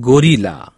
गोरीला।